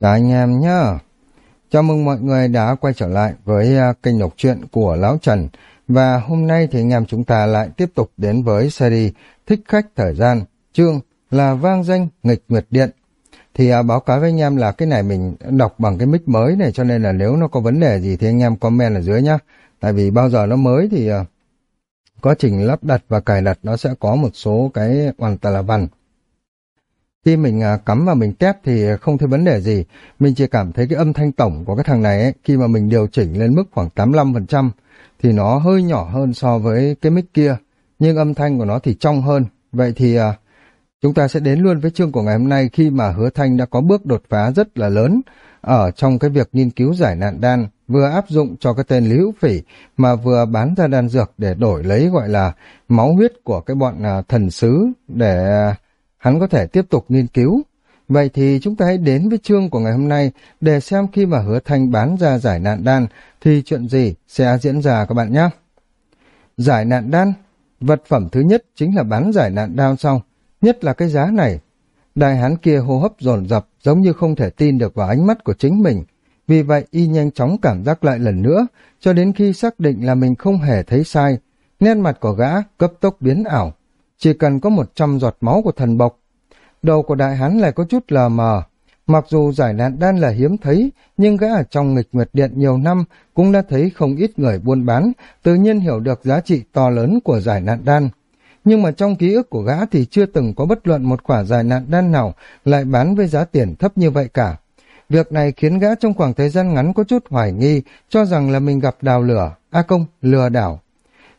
Cả anh em nhá. Chào mừng mọi người đã quay trở lại với à, kênh đọc truyện của Lão Trần. Và hôm nay thì anh em chúng ta lại tiếp tục đến với series Thích Khách Thời Gian. Chương là Vang Danh Nghịch Nguyệt Điện. Thì à, báo cáo với anh em là cái này mình đọc bằng cái mic mới này cho nên là nếu nó có vấn đề gì thì anh em comment ở dưới nhá. Tại vì bao giờ nó mới thì uh, quá trình lắp đặt và cài đặt nó sẽ có một số cái hoàn toàn là vằn. Khi mình à, cắm và mình test thì không thấy vấn đề gì. Mình chỉ cảm thấy cái âm thanh tổng của cái thằng này ấy, khi mà mình điều chỉnh lên mức khoảng 85% thì nó hơi nhỏ hơn so với cái mic kia. Nhưng âm thanh của nó thì trong hơn. Vậy thì à, chúng ta sẽ đến luôn với chương của ngày hôm nay khi mà Hứa Thanh đã có bước đột phá rất là lớn ở trong cái việc nghiên cứu giải nạn đan vừa áp dụng cho cái tên Lý Hữu Phỉ mà vừa bán ra đan dược để đổi lấy gọi là máu huyết của cái bọn à, thần sứ để hắn có thể tiếp tục nghiên cứu. Vậy thì chúng ta hãy đến với chương của ngày hôm nay để xem khi mà hứa thanh bán ra giải nạn đan thì chuyện gì sẽ diễn ra các bạn nhé. Giải nạn đan, vật phẩm thứ nhất chính là bán giải nạn đan xong, nhất là cái giá này. Đại hán kia hô hấp dồn dập giống như không thể tin được vào ánh mắt của chính mình. Vì vậy y nhanh chóng cảm giác lại lần nữa, cho đến khi xác định là mình không hề thấy sai. Nét mặt của gã cấp tốc biến ảo, chỉ cần có một trăm giọt máu của thần bộc. Đầu của đại hán lại có chút lờ mờ. Mặc dù giải nạn đan là hiếm thấy, nhưng gã ở trong nghịch nguyệt điện nhiều năm cũng đã thấy không ít người buôn bán, tự nhiên hiểu được giá trị to lớn của giải nạn đan. Nhưng mà trong ký ức của gã thì chưa từng có bất luận một quả giải nạn đan nào lại bán với giá tiền thấp như vậy cả. Việc này khiến gã trong khoảng thời gian ngắn có chút hoài nghi, cho rằng là mình gặp đào lửa, à a công, lừa đảo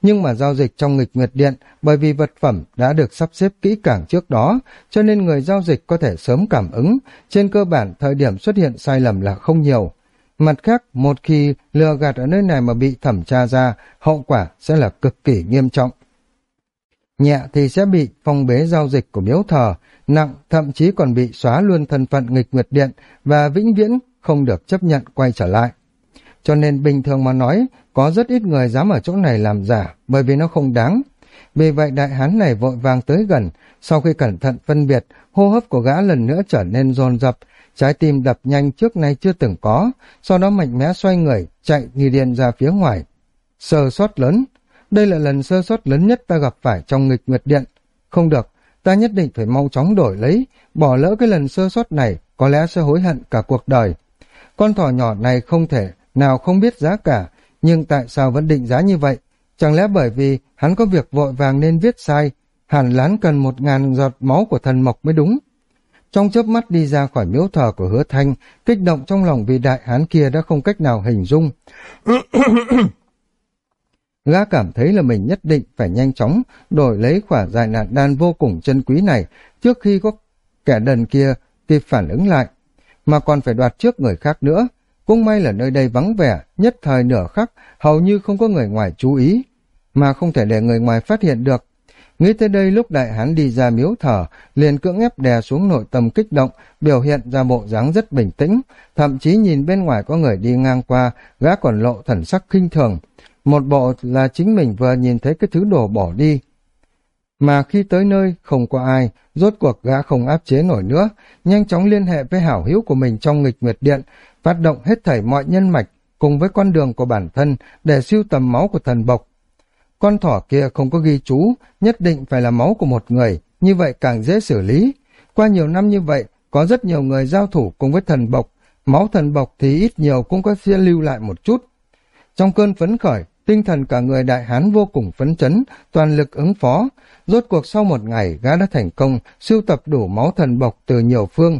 nhưng mà giao dịch trong nghịch nguyệt điện bởi vì vật phẩm đã được sắp xếp kỹ càng trước đó, cho nên người giao dịch có thể sớm cảm ứng, trên cơ bản thời điểm xuất hiện sai lầm là không nhiều. Mặt khác, một khi lừa gạt ở nơi này mà bị thẩm tra ra, hậu quả sẽ là cực kỳ nghiêm trọng. Nhẹ thì sẽ bị phong bế giao dịch của miếu thờ, nặng thậm chí còn bị xóa luôn thân phận nghịch nguyệt điện và vĩnh viễn không được chấp nhận quay trở lại. Cho nên bình thường mà nói, có rất ít người dám ở chỗ này làm giả, bởi vì nó không đáng. Vì vậy đại hán này vội vàng tới gần, sau khi cẩn thận phân biệt, hô hấp của gã lần nữa trở nên dồn dập, trái tim đập nhanh trước nay chưa từng có, sau đó mạnh mẽ xoay người, chạy như điên ra phía ngoài. Sơ sót lớn, đây là lần sơ sót lớn nhất ta gặp phải trong nghịch nguyệt điện. Không được, ta nhất định phải mau chóng đổi lấy, bỏ lỡ cái lần sơ sót này, có lẽ sẽ hối hận cả cuộc đời. Con thỏ nhỏ này không thể nào không biết giá cả, nhưng tại sao vẫn định giá như vậy? Chẳng lẽ bởi vì hắn có việc vội vàng nên viết sai, hẳn lán cần một ngàn giọt máu của thần mộc mới đúng. Trong chớp mắt đi ra khỏi miếu thờ của hứa thanh, kích động trong lòng vì đại hán kia đã không cách nào hình dung. Gã cảm thấy là mình nhất định phải nhanh chóng đổi lấy quả giải nạn đan vô cùng chân quý này trước khi có kẻ đần kia kịp phản ứng lại, mà còn phải đoạt trước người khác nữa. Cũng may là nơi đây vắng vẻ, nhất thời nửa khắc, hầu như không có người ngoài chú ý, mà không thể để người ngoài phát hiện được. Nghĩ tới đây lúc đại hán đi ra miếu thở, liền cưỡng ép đè xuống nội tâm kích động, biểu hiện ra bộ dáng rất bình tĩnh, thậm chí nhìn bên ngoài có người đi ngang qua, gã còn lộ thần sắc khinh thường. Một bộ là chính mình vừa nhìn thấy cái thứ đồ bỏ đi. Mà khi tới nơi, không có ai, rốt cuộc gã không áp chế nổi nữa, nhanh chóng liên hệ với hảo hữu của mình trong nghịch nguyệt điện, phát động hết thảy mọi nhân mạch cùng với con đường của bản thân để siêu tầm máu của thần bộc. Con thỏ kia không có ghi chú, nhất định phải là máu của một người, như vậy càng dễ xử lý. Qua nhiều năm như vậy, có rất nhiều người giao thủ cùng với thần bộc, máu thần bộc thì ít nhiều cũng có sẽ lưu lại một chút. Trong cơn phấn khởi, tinh thần cả người đại hán vô cùng phấn chấn, toàn lực ứng phó. Rốt cuộc sau một ngày, gã đã thành công siêu tập đủ máu thần bộc từ nhiều phương.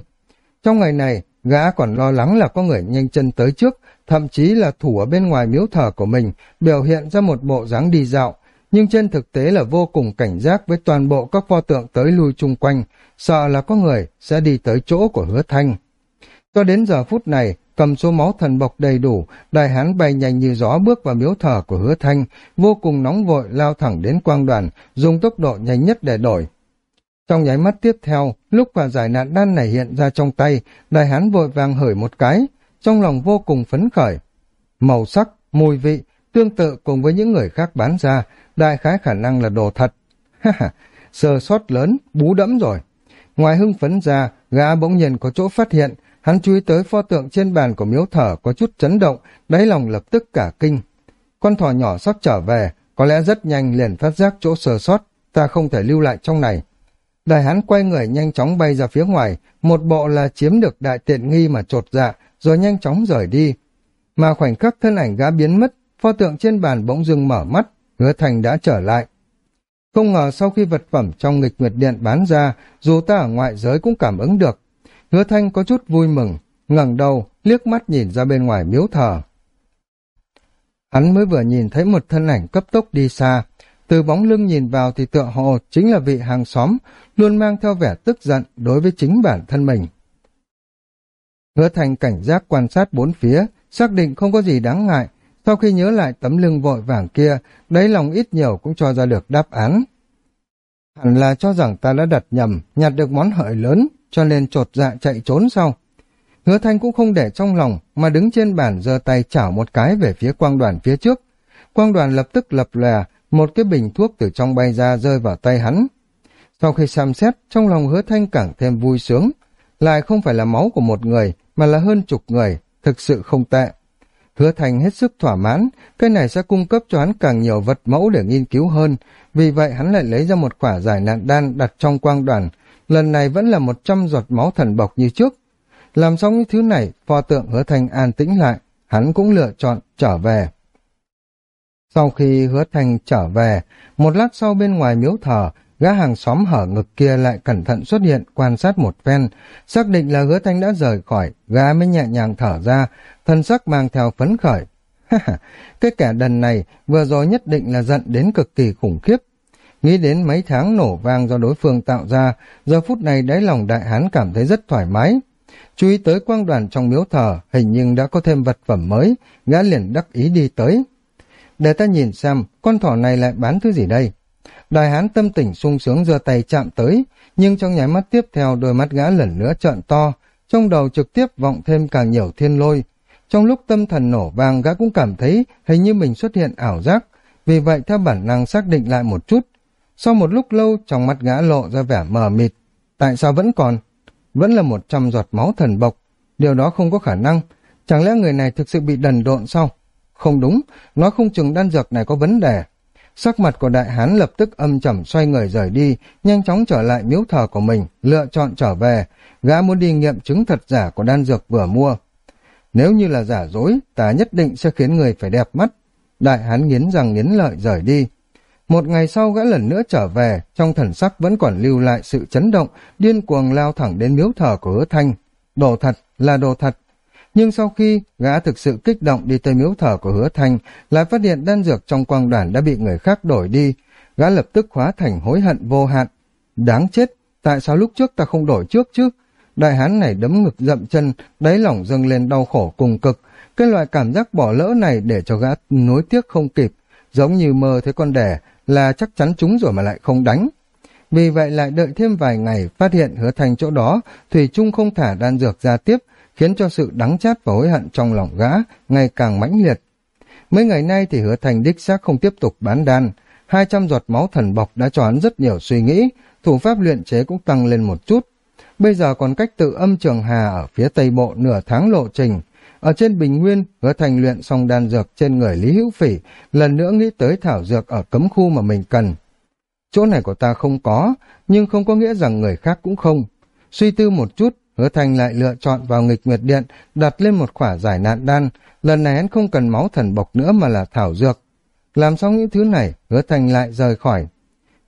Trong ngày này, Gã còn lo lắng là có người nhanh chân tới trước, thậm chí là thủ ở bên ngoài miếu thờ của mình, biểu hiện ra một bộ dáng đi dạo, nhưng trên thực tế là vô cùng cảnh giác với toàn bộ các pho tượng tới lui chung quanh, sợ là có người sẽ đi tới chỗ của hứa thanh. Cho đến giờ phút này, cầm số máu thần bộc đầy đủ, đại hán bay nhanh như gió bước vào miếu thờ của hứa thanh, vô cùng nóng vội lao thẳng đến quang đoàn, dùng tốc độ nhanh nhất để đổi. Trong nháy mắt tiếp theo, lúc quả giải nạn đan này hiện ra trong tay, đại hán vội vàng hởi một cái, trong lòng vô cùng phấn khởi. Màu sắc, mùi vị, tương tự cùng với những người khác bán ra, đại khái khả năng là đồ thật. Ha sơ sót lớn, bú đẫm rồi. Ngoài hưng phấn ra, gã bỗng nhiên có chỗ phát hiện, Hắn chú ý tới pho tượng trên bàn của miếu thờ có chút chấn động, đáy lòng lập tức cả kinh. Con thỏ nhỏ sắp trở về, có lẽ rất nhanh liền phát giác chỗ sơ sót, ta không thể lưu lại trong này. Đại hắn quay người nhanh chóng bay ra phía ngoài, một bộ là chiếm được đại tiện nghi mà trột dạ, rồi nhanh chóng rời đi. Mà khoảnh khắc thân ảnh gã biến mất, pho tượng trên bàn bỗng dưng mở mắt, hứa thành đã trở lại. Không ngờ sau khi vật phẩm trong nghịch nguyệt điện bán ra, dù ta ở ngoại giới cũng cảm ứng được. Hứa thanh có chút vui mừng, ngẩng đầu, liếc mắt nhìn ra bên ngoài miếu thờ. Hắn mới vừa nhìn thấy một thân ảnh cấp tốc đi xa, từ bóng lưng nhìn vào thì tựa hồ chính là vị hàng xóm, luôn mang theo vẻ tức giận đối với chính bản thân mình. Hứa thành cảnh giác quan sát bốn phía, xác định không có gì đáng ngại, sau khi nhớ lại tấm lưng vội vàng kia, đấy lòng ít nhiều cũng cho ra được đáp án. Hẳn là cho rằng ta đã đặt nhầm, nhặt được món hợi lớn, cho nên trột dạ chạy trốn sau. Hứa thanh cũng không để trong lòng, mà đứng trên bàn giơ tay chảo một cái về phía quang đoàn phía trước. Quang đoàn lập tức lập lè, một cái bình thuốc từ trong bay ra rơi vào tay hắn. Sau khi xem xét, trong lòng hứa thanh càng thêm vui sướng. Lại không phải là máu của một người, mà là hơn chục người, thực sự không tệ. Hứa Thành hết sức thỏa mãn, cái này sẽ cung cấp cho hắn càng nhiều vật mẫu để nghiên cứu hơn, vì vậy hắn lại lấy ra một quả giải nạn đan đặt trong quang đoàn, lần này vẫn là một trăm giọt máu thần bọc như trước. Làm xong những thứ này, pho tượng Hứa Thanh an tĩnh lại, hắn cũng lựa chọn trở về. Sau khi Hứa Thanh trở về, một lát sau bên ngoài miếu thờ, gã hàng xóm hở ngực kia lại cẩn thận xuất hiện quan sát một phen, xác định là hứa thanh đã rời khỏi, gã mới nhẹ nhàng thở ra, thân sắc mang theo phấn khởi. cái kẻ đần này vừa rồi nhất định là giận đến cực kỳ khủng khiếp. Nghĩ đến mấy tháng nổ vang do đối phương tạo ra, giờ phút này đáy lòng đại hán cảm thấy rất thoải mái. Chú ý tới quang đoàn trong miếu thờ, hình như đã có thêm vật phẩm mới, gã liền đắc ý đi tới. Để ta nhìn xem, con thỏ này lại bán thứ gì đây? Đại hán tâm tỉnh sung sướng giơ tay chạm tới, nhưng trong nháy mắt tiếp theo đôi mắt gã lần nữa trợn to, trong đầu trực tiếp vọng thêm càng nhiều thiên lôi. Trong lúc tâm thần nổ vang gã cũng cảm thấy hình như mình xuất hiện ảo giác, vì vậy theo bản năng xác định lại một chút. Sau một lúc lâu trong mắt gã lộ ra vẻ mờ mịt. Tại sao vẫn còn? Vẫn là một trăm giọt máu thần bộc. Điều đó không có khả năng. Chẳng lẽ người này thực sự bị đần độn sao? Không đúng, nó không chừng đan dược này có vấn đề. Sắc mặt của đại hán lập tức âm trầm xoay người rời đi, nhanh chóng trở lại miếu thờ của mình, lựa chọn trở về. Gã muốn đi nghiệm chứng thật giả của đan dược vừa mua. Nếu như là giả dối, ta nhất định sẽ khiến người phải đẹp mắt. Đại hán nghiến răng nghiến lợi rời đi. Một ngày sau gã lần nữa trở về, trong thần sắc vẫn còn lưu lại sự chấn động, điên cuồng lao thẳng đến miếu thờ của hứa thanh. Đồ thật là đồ thật, nhưng sau khi gã thực sự kích động đi tới miếu thờ của hứa thanh, lại phát hiện đan dược trong quang đoàn đã bị người khác đổi đi. Gã lập tức hóa thành hối hận vô hạn. Đáng chết, tại sao lúc trước ta không đổi trước chứ? Đại hán này đấm ngực dậm chân, đáy lỏng dâng lên đau khổ cùng cực. Cái loại cảm giác bỏ lỡ này để cho gã nối tiếc không kịp, giống như mơ thấy con đẻ là chắc chắn chúng rồi mà lại không đánh. Vì vậy lại đợi thêm vài ngày phát hiện hứa thành chỗ đó, Thủy Trung không thả đan dược ra tiếp, khiến cho sự đắng chát và hối hận trong lòng gã ngày càng mãnh liệt. Mấy ngày nay thì hứa thành đích xác không tiếp tục bán đan, 200 giọt máu thần bọc đã cho hắn rất nhiều suy nghĩ, thủ pháp luyện chế cũng tăng lên một chút. Bây giờ còn cách tự âm trường hà ở phía tây bộ nửa tháng lộ trình. Ở trên bình nguyên, hứa thành luyện xong đan dược trên người Lý Hữu Phỉ, lần nữa nghĩ tới thảo dược ở cấm khu mà mình cần. Chỗ này của ta không có, nhưng không có nghĩa rằng người khác cũng không. Suy tư một chút, Hứa Thành lại lựa chọn vào nghịch nguyệt điện, đặt lên một khỏa giải nạn đan. Lần này hắn không cần máu thần bộc nữa mà là thảo dược. Làm xong những thứ này, hứa Thành lại rời khỏi.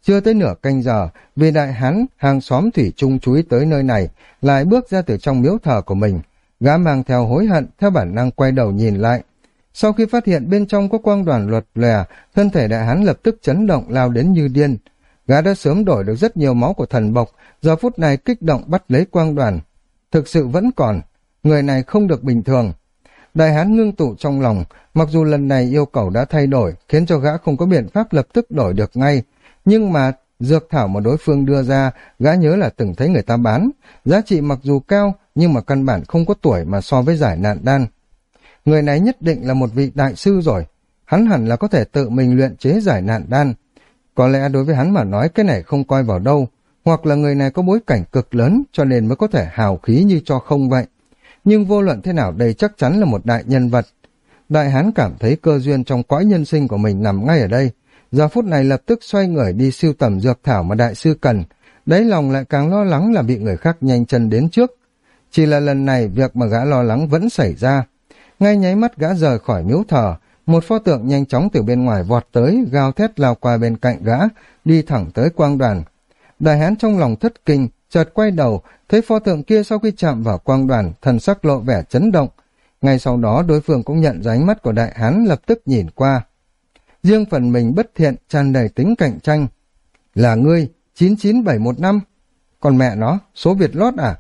Chưa tới nửa canh giờ, vì đại hán, hàng xóm thủy trung chú ý tới nơi này, lại bước ra từ trong miếu thờ của mình. Gã mang theo hối hận, theo bản năng quay đầu nhìn lại. Sau khi phát hiện bên trong có quang đoàn luật lè, thân thể đại hán lập tức chấn động lao đến như điên. Gã đã sớm đổi được rất nhiều máu của thần bộc, giờ phút này kích động bắt lấy quang đoàn, thực sự vẫn còn, người này không được bình thường. Đại hán ngưng tụ trong lòng, mặc dù lần này yêu cầu đã thay đổi, khiến cho gã không có biện pháp lập tức đổi được ngay, nhưng mà dược thảo mà đối phương đưa ra, gã nhớ là từng thấy người ta bán, giá trị mặc dù cao, nhưng mà căn bản không có tuổi mà so với giải nạn đan. Người này nhất định là một vị đại sư rồi, hắn hẳn là có thể tự mình luyện chế giải nạn đan. Có lẽ đối với hắn mà nói cái này không coi vào đâu, hoặc là người này có bối cảnh cực lớn cho nên mới có thể hào khí như cho không vậy. nhưng vô luận thế nào đây chắc chắn là một đại nhân vật. Đại hán cảm thấy cơ duyên trong cõi nhân sinh của mình nằm ngay ở đây, giờ phút này lập tức xoay người đi siêu tầm dược thảo mà đại sư cần, đấy lòng lại càng lo lắng là bị người khác nhanh chân đến trước. Chỉ là lần này việc mà gã lo lắng vẫn xảy ra. Ngay nháy mắt gã rời khỏi miếu thờ, một pho tượng nhanh chóng từ bên ngoài vọt tới, gào thét lao qua bên cạnh gã, đi thẳng tới quang đoàn. Đại hán trong lòng thất kinh, chợt quay đầu, thấy pho tượng kia sau khi chạm vào quang đoàn, thần sắc lộ vẻ chấn động. Ngay sau đó đối phương cũng nhận ra ánh mắt của đại hán lập tức nhìn qua. Riêng phần mình bất thiện, tràn đầy tính cạnh tranh. Là ngươi, 99715. Còn mẹ nó, số Việt lót à?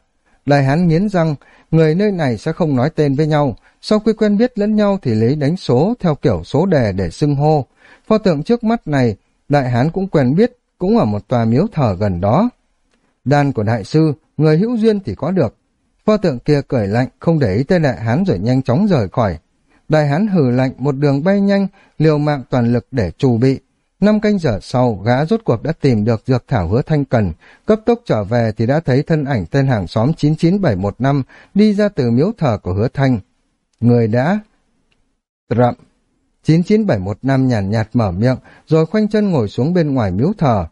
Đại hán nghiến răng, người nơi này sẽ không nói tên với nhau, sau khi quen biết lẫn nhau thì lấy đánh số theo kiểu số đề để xưng hô. Pho tượng trước mắt này, đại hán cũng quen biết, cũng ở một tòa miếu thờ gần đó. Đan của đại sư, người hữu duyên thì có được. Pho tượng kia cười lạnh, không để ý tới đại hán rồi nhanh chóng rời khỏi. Đại hán hử lạnh một đường bay nhanh, liều mạng toàn lực để trù bị. Năm canh giờ sau, gã rốt cuộc đã tìm được dược thảo hứa thanh cần, cấp tốc trở về thì đã thấy thân ảnh tên hàng xóm 99715 đi ra từ miếu thờ của hứa thanh. Người đã... Rậm. 99715 nhàn nhạt, nhạt mở miệng, rồi khoanh chân ngồi xuống bên ngoài miếu thờ.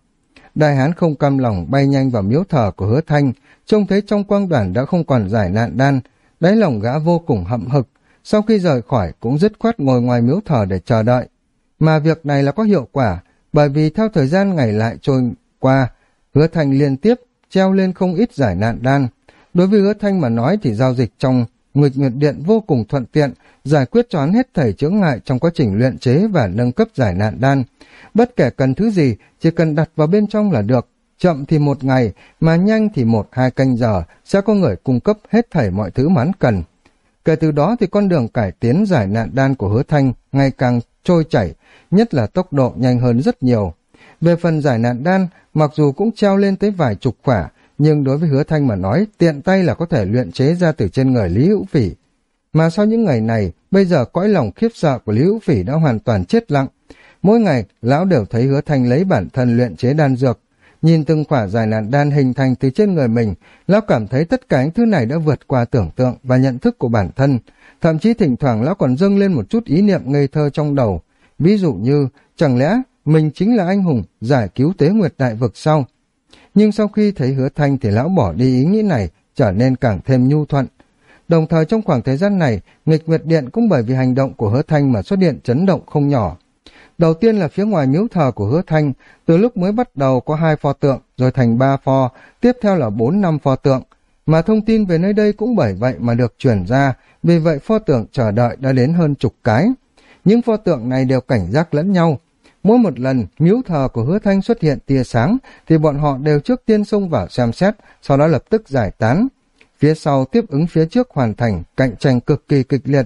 Đại hán không cam lòng bay nhanh vào miếu thờ của hứa thanh, trông thấy trong quang đoàn đã không còn giải nạn đan, đáy lòng gã vô cùng hậm hực, sau khi rời khỏi cũng dứt khoát ngồi ngoài miếu thờ để chờ đợi. Mà việc này là có hiệu quả, bởi vì theo thời gian ngày lại trôi qua, hứa thanh liên tiếp treo lên không ít giải nạn đan. Đối với hứa thanh mà nói thì giao dịch trong Nguyệt Nguyệt Điện vô cùng thuận tiện, giải quyết choán hết thảy chướng ngại trong quá trình luyện chế và nâng cấp giải nạn đan. Bất kể cần thứ gì, chỉ cần đặt vào bên trong là được. Chậm thì một ngày, mà nhanh thì một hai canh giờ, sẽ có người cung cấp hết thảy mọi thứ mà hắn cần. Kể từ đó thì con đường cải tiến giải nạn đan của hứa thanh ngày càng trôi chảy, nhất là tốc độ nhanh hơn rất nhiều. Về phần giải nạn đan, mặc dù cũng treo lên tới vài chục quả, nhưng đối với hứa thanh mà nói, tiện tay là có thể luyện chế ra từ trên người Lý Hữu Phỉ. Mà sau những ngày này, bây giờ cõi lòng khiếp sợ của Lý Hữu Phỉ đã hoàn toàn chết lặng. Mỗi ngày, lão đều thấy hứa thanh lấy bản thân luyện chế đan dược. Nhìn từng quả dài nạn đan hình thành từ trên người mình, lão cảm thấy tất cả những thứ này đã vượt qua tưởng tượng và nhận thức của bản thân. Thậm chí thỉnh thoảng lão còn dâng lên một chút ý niệm ngây thơ trong đầu. Ví dụ như, chẳng lẽ mình chính là anh hùng giải cứu tế nguyệt đại vực sau? nhưng sau khi thấy hứa thanh thì lão bỏ đi ý nghĩ này, trở nên càng thêm nhu thuận. Đồng thời trong khoảng thời gian này, nghịch nguyệt điện cũng bởi vì hành động của hứa thanh mà xuất hiện chấn động không nhỏ. Đầu tiên là phía ngoài miếu thờ của hứa thanh, từ lúc mới bắt đầu có hai pho tượng, rồi thành ba pho, tiếp theo là bốn năm pho tượng. Mà thông tin về nơi đây cũng bởi vậy mà được chuyển ra, vì vậy pho tượng chờ đợi đã đến hơn chục cái. Những pho tượng này đều cảnh giác lẫn nhau, Mỗi một lần miếu thờ của hứa thanh xuất hiện tia sáng thì bọn họ đều trước tiên xông vào xem xét, sau đó lập tức giải tán. Phía sau tiếp ứng phía trước hoàn thành, cạnh tranh cực kỳ kịch liệt.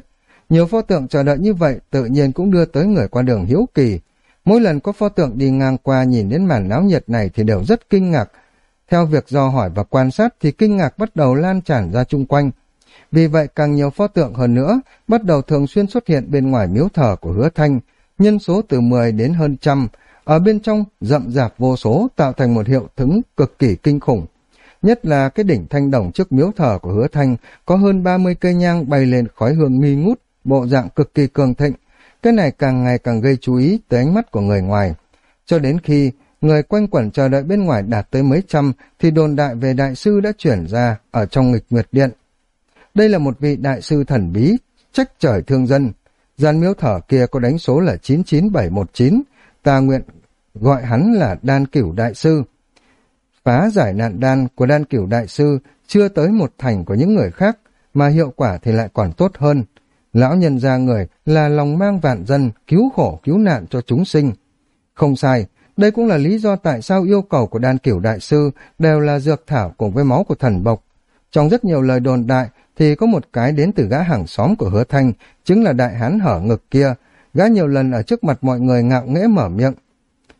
Nhiều pho tượng chờ đợi như vậy tự nhiên cũng đưa tới người qua đường hiếu kỳ. Mỗi lần có pho tượng đi ngang qua nhìn đến màn náo nhiệt này thì đều rất kinh ngạc. Theo việc do hỏi và quan sát thì kinh ngạc bắt đầu lan tràn ra chung quanh. Vì vậy càng nhiều pho tượng hơn nữa bắt đầu thường xuyên xuất hiện bên ngoài miếu thờ của hứa thanh, nhân số từ 10 đến hơn trăm, ở bên trong rậm rạp vô số tạo thành một hiệu thứng cực kỳ kinh khủng. Nhất là cái đỉnh thanh đồng trước miếu thờ của hứa thanh có hơn 30 cây nhang bay lên khói hương nghi ngút, bộ dạng cực kỳ cường thịnh. Cái này càng ngày càng gây chú ý tới ánh mắt của người ngoài. Cho đến khi người quanh quẩn chờ đợi bên ngoài đạt tới mấy trăm thì đồn đại về đại sư đã chuyển ra ở trong nghịch nguyệt điện. Đây là một vị đại sư thần bí, trách trời thương dân, Gian miếu thở kia có đánh số là 99719, ta nguyện gọi hắn là đan cửu đại sư. Phá giải nạn đan của đan cửu đại sư chưa tới một thành của những người khác, mà hiệu quả thì lại còn tốt hơn. Lão nhân ra người là lòng mang vạn dân, cứu khổ cứu nạn cho chúng sinh. Không sai, đây cũng là lý do tại sao yêu cầu của đan kiểu đại sư đều là dược thảo cùng với máu của thần bộc. Trong rất nhiều lời đồn đại, thì có một cái đến từ gã hàng xóm của hứa thanh, chính là đại hán hở ngực kia. Gã nhiều lần ở trước mặt mọi người ngạo nghễ mở miệng.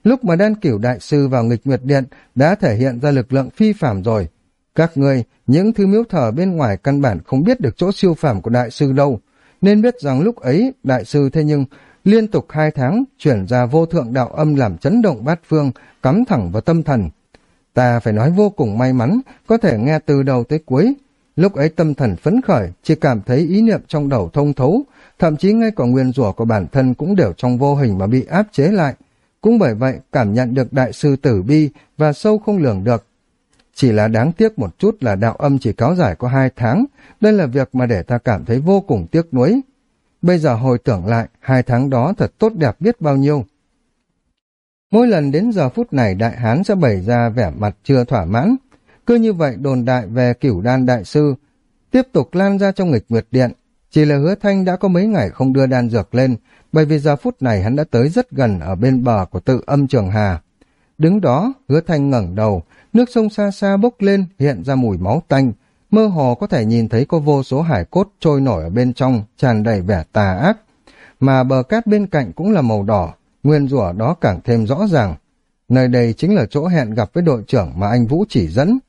Lúc mà đan kiểu đại sư vào nghịch nguyệt điện đã thể hiện ra lực lượng phi phạm rồi. Các ngươi, những thứ miếu thờ bên ngoài căn bản không biết được chỗ siêu phàm của đại sư đâu, nên biết rằng lúc ấy đại sư thế nhưng liên tục hai tháng chuyển ra vô thượng đạo âm làm chấn động bát phương, cắm thẳng vào tâm thần. Ta phải nói vô cùng may mắn, có thể nghe từ đầu tới cuối, Lúc ấy tâm thần phấn khởi, chỉ cảm thấy ý niệm trong đầu thông thấu, thậm chí ngay cả nguyên rủa của bản thân cũng đều trong vô hình mà bị áp chế lại. Cũng bởi vậy, cảm nhận được đại sư tử bi và sâu không lường được. Chỉ là đáng tiếc một chút là đạo âm chỉ kéo dài có hai tháng, đây là việc mà để ta cảm thấy vô cùng tiếc nuối. Bây giờ hồi tưởng lại, hai tháng đó thật tốt đẹp biết bao nhiêu. Mỗi lần đến giờ phút này đại hán sẽ bày ra vẻ mặt chưa thỏa mãn. Cứ như vậy đồn đại về cửu đan đại sư tiếp tục lan ra trong nghịch nguyệt điện. Chỉ là hứa thanh đã có mấy ngày không đưa đan dược lên, bởi vì giờ phút này hắn đã tới rất gần ở bên bờ của tự âm trường hà. Đứng đó, hứa thanh ngẩng đầu, nước sông xa xa bốc lên hiện ra mùi máu tanh, mơ hồ có thể nhìn thấy có vô số hải cốt trôi nổi ở bên trong, tràn đầy vẻ tà ác. Mà bờ cát bên cạnh cũng là màu đỏ, nguyên rủa đó càng thêm rõ ràng. Nơi đây chính là chỗ hẹn gặp với đội trưởng mà anh Vũ chỉ dẫn.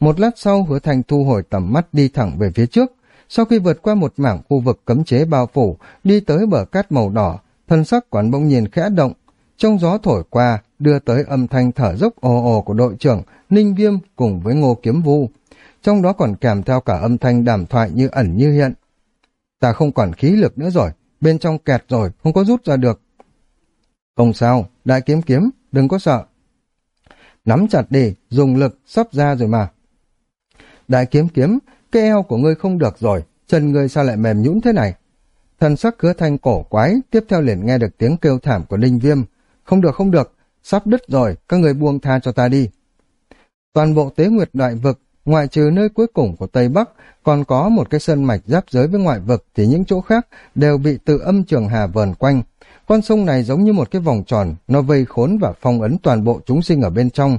Một lát sau hứa thành thu hồi tầm mắt đi thẳng về phía trước. Sau khi vượt qua một mảng khu vực cấm chế bao phủ, đi tới bờ cát màu đỏ, thân sắc quán bỗng nhìn khẽ động. Trong gió thổi qua, đưa tới âm thanh thở dốc ồ ồ của đội trưởng Ninh Viêm cùng với Ngô Kiếm Vu. Trong đó còn kèm theo cả âm thanh đàm thoại như ẩn như hiện. Ta không còn khí lực nữa rồi, bên trong kẹt rồi, không có rút ra được. Không sao, đại kiếm kiếm, đừng có sợ. Nắm chặt đi, dùng lực, sắp ra rồi mà. Đại kiếm kiếm, cái eo của ngươi không được rồi, chân ngươi sao lại mềm nhũn thế này? Thần sắc cứa thanh cổ quái, tiếp theo liền nghe được tiếng kêu thảm của Ninh Viêm. Không được, không được, sắp đứt rồi, các người buông tha cho ta đi. Toàn bộ tế nguyệt đại vực, ngoại trừ nơi cuối cùng của Tây Bắc, còn có một cái sân mạch giáp giới với ngoại vực thì những chỗ khác đều bị tự âm trường hà vờn quanh. Con sông này giống như một cái vòng tròn, nó vây khốn và phong ấn toàn bộ chúng sinh ở bên trong.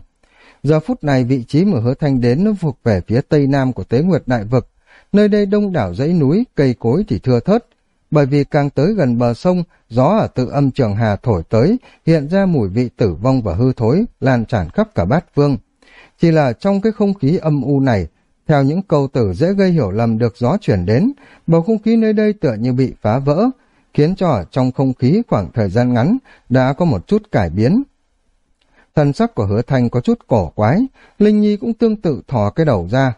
Giờ phút này vị trí mà hứa thanh đến nó phục về phía tây nam của tế nguyệt đại vực. Nơi đây đông đảo dãy núi, cây cối thì thưa thớt. Bởi vì càng tới gần bờ sông, gió ở tự âm trường hà thổi tới, hiện ra mùi vị tử vong và hư thối, lan tràn khắp cả bát vương Chỉ là trong cái không khí âm u này, theo những câu tử dễ gây hiểu lầm được gió chuyển đến, bầu không khí nơi đây tựa như bị phá vỡ, khiến cho trong không khí khoảng thời gian ngắn đã có một chút cải biến. Thần sắc của hứa thanh có chút cổ quái, Linh Nhi cũng tương tự thò cái đầu ra.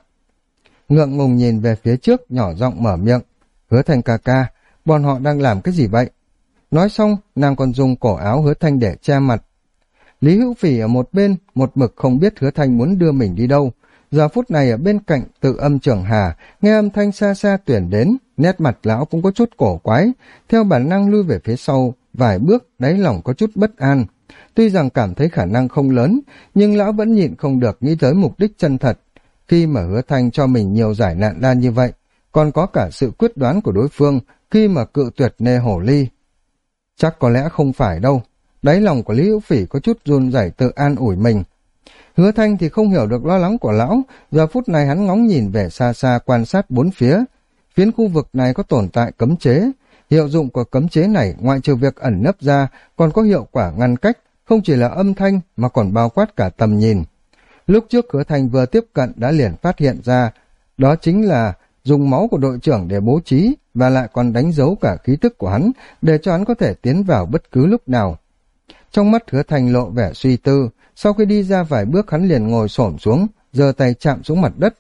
Ngượng ngùng nhìn về phía trước, nhỏ giọng mở miệng. Hứa thanh ca ca, bọn họ đang làm cái gì vậy? Nói xong, nàng còn dùng cổ áo hứa thanh để che mặt. Lý Hữu Phỉ ở một bên, một mực không biết hứa thanh muốn đưa mình đi đâu. Giờ phút này ở bên cạnh tự âm trưởng hà, nghe âm thanh xa xa tuyển đến, nét mặt lão cũng có chút cổ quái, theo bản năng lui về phía sau, vài bước, đáy lòng có chút bất an. Tuy rằng cảm thấy khả năng không lớn, nhưng lão vẫn nhịn không được nghĩ tới mục đích chân thật. Khi mà hứa thanh cho mình nhiều giải nạn đan như vậy, còn có cả sự quyết đoán của đối phương khi mà cự tuyệt nê hổ ly. Chắc có lẽ không phải đâu. Đáy lòng của Lý Hữu Phỉ có chút run rẩy tự an ủi mình. Hứa Thanh thì không hiểu được lo lắng của lão, giờ phút này hắn ngóng nhìn về xa xa quan sát bốn phía. Phiến khu vực này có tồn tại cấm chế. Hiệu dụng của cấm chế này ngoại trừ việc ẩn nấp ra còn có hiệu quả ngăn cách, không chỉ là âm thanh mà còn bao quát cả tầm nhìn. Lúc trước Hứa Thanh vừa tiếp cận đã liền phát hiện ra, đó chính là dùng máu của đội trưởng để bố trí và lại còn đánh dấu cả khí tức của hắn để cho hắn có thể tiến vào bất cứ lúc nào. Trong mắt hứa thành lộ vẻ suy tư, sau khi đi ra vài bước hắn liền ngồi xổm xuống, giơ tay chạm xuống mặt đất.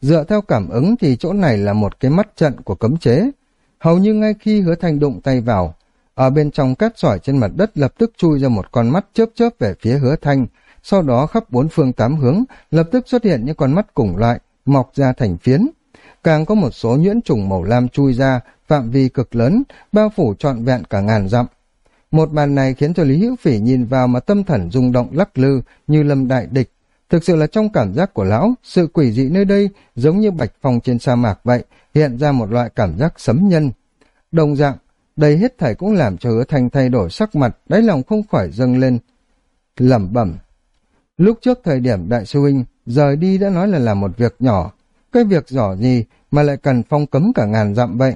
Dựa theo cảm ứng thì chỗ này là một cái mắt trận của cấm chế. Hầu như ngay khi hứa thành đụng tay vào, ở bên trong cát sỏi trên mặt đất lập tức chui ra một con mắt chớp chớp về phía hứa thanh, sau đó khắp bốn phương tám hướng, lập tức xuất hiện những con mắt cùng loại, mọc ra thành phiến. Càng có một số nhuyễn trùng màu lam chui ra, phạm vi cực lớn, bao phủ trọn vẹn cả ngàn dặm. Một màn này khiến cho Lý Hữu Phỉ nhìn vào mà tâm thần rung động lắc lư như lâm đại địch. Thực sự là trong cảm giác của lão, sự quỷ dị nơi đây giống như bạch phong trên sa mạc vậy, hiện ra một loại cảm giác sấm nhân. Đồng dạng, đây hết thảy cũng làm cho hứa thanh thay đổi sắc mặt, đáy lòng không khỏi dâng lên. lẩm bẩm. Lúc trước thời điểm đại sư huynh, rời đi đã nói là làm một việc nhỏ. Cái việc nhỏ gì mà lại cần phong cấm cả ngàn dặm vậy?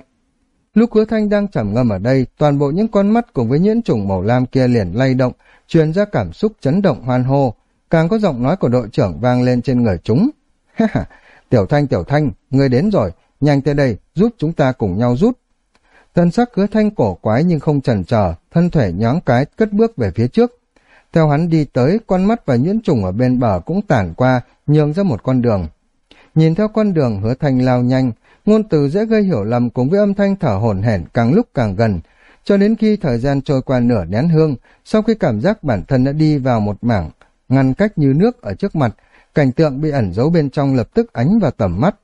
Lúc hứa thanh đang trầm ngâm ở đây, toàn bộ những con mắt cùng với nhẫn trùng màu lam kia liền lay động, truyền ra cảm xúc chấn động hoan hô, càng có giọng nói của đội trưởng vang lên trên người chúng. tiểu thanh, tiểu thanh, người đến rồi, nhanh tới đây, giúp chúng ta cùng nhau rút. Thân sắc hứa thanh cổ quái nhưng không chần chờ, thân thể nhoáng cái cất bước về phía trước. Theo hắn đi tới, con mắt và nhuyễn trùng ở bên bờ cũng tản qua, nhường ra một con đường. Nhìn theo con đường hứa thanh lao nhanh, ngôn từ dễ gây hiểu lầm cùng với âm thanh thở hổn hển càng lúc càng gần, cho đến khi thời gian trôi qua nửa nén hương, sau khi cảm giác bản thân đã đi vào một mảng, ngăn cách như nước ở trước mặt, cảnh tượng bị ẩn giấu bên trong lập tức ánh vào tầm mắt.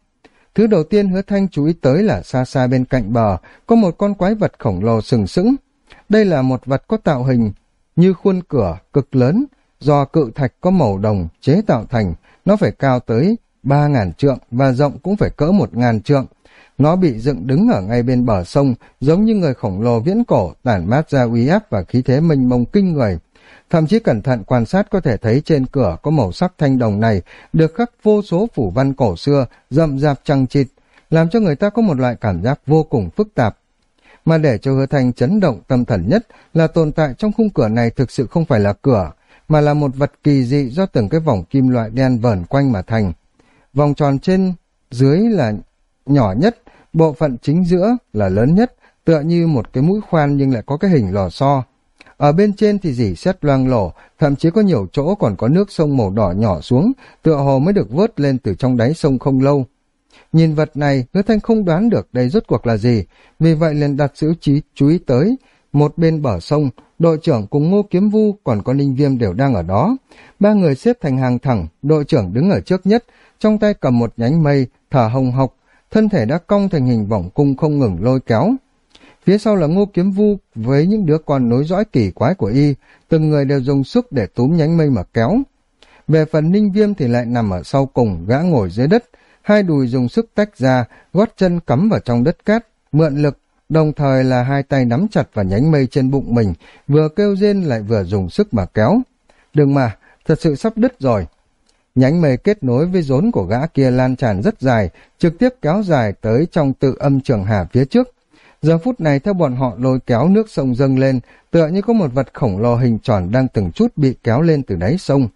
Thứ đầu tiên hứa thanh chú ý tới là xa xa bên cạnh bờ, có một con quái vật khổng lồ sừng sững. Đây là một vật có tạo hình như khuôn cửa cực lớn, do cự thạch có màu đồng chế tạo thành, nó phải cao tới ba ngàn trượng và rộng cũng phải cỡ một ngàn trượng. Nó bị dựng đứng ở ngay bên bờ sông, giống như người khổng lồ viễn cổ, tản mát ra uy áp và khí thế mênh mông kinh người. Thậm chí cẩn thận quan sát có thể thấy trên cửa có màu sắc thanh đồng này được khắc vô số phủ văn cổ xưa, rậm rạp trăng chịt, làm cho người ta có một loại cảm giác vô cùng phức tạp. Mà để cho hứa thanh chấn động tâm thần nhất là tồn tại trong khung cửa này thực sự không phải là cửa, mà là một vật kỳ dị do từng cái vòng kim loại đen vờn quanh mà thành. Vòng tròn trên dưới là nhỏ nhất, bộ phận chính giữa là lớn nhất, tựa như một cái mũi khoan nhưng lại có cái hình lò xo. Ở bên trên thì dỉ xét loang lổ, thậm chí có nhiều chỗ còn có nước sông màu đỏ nhỏ xuống, tựa hồ mới được vớt lên từ trong đáy sông không lâu. Nhìn vật này, hứa thanh không đoán được đây rốt cuộc là gì, vì vậy liền đặt sự trí chú ý tới. Một bên bờ sông, đội trưởng cùng ngô kiếm vu còn có ninh viêm đều đang ở đó. Ba người xếp thành hàng thẳng, đội trưởng đứng ở trước nhất, trong tay cầm một nhánh mây, thở hồng hộc, thân thể đã cong thành hình vòng cung không ngừng lôi kéo. Phía sau là ngô kiếm vu với những đứa con nối dõi kỳ quái của y, từng người đều dùng sức để túm nhánh mây mà kéo. Về phần ninh viêm thì lại nằm ở sau cùng, gã ngồi dưới đất, hai đùi dùng sức tách ra, gót chân cắm vào trong đất cát, mượn lực, đồng thời là hai tay nắm chặt vào nhánh mây trên bụng mình, vừa kêu rên lại vừa dùng sức mà kéo. Đừng mà, thật sự sắp đứt rồi. Nhánh mây kết nối với rốn của gã kia lan tràn rất dài, trực tiếp kéo dài tới trong tự âm trường hà phía trước. Giờ phút này theo bọn họ lôi kéo nước sông dâng lên, tựa như có một vật khổng lồ hình tròn đang từng chút bị kéo lên từ đáy sông.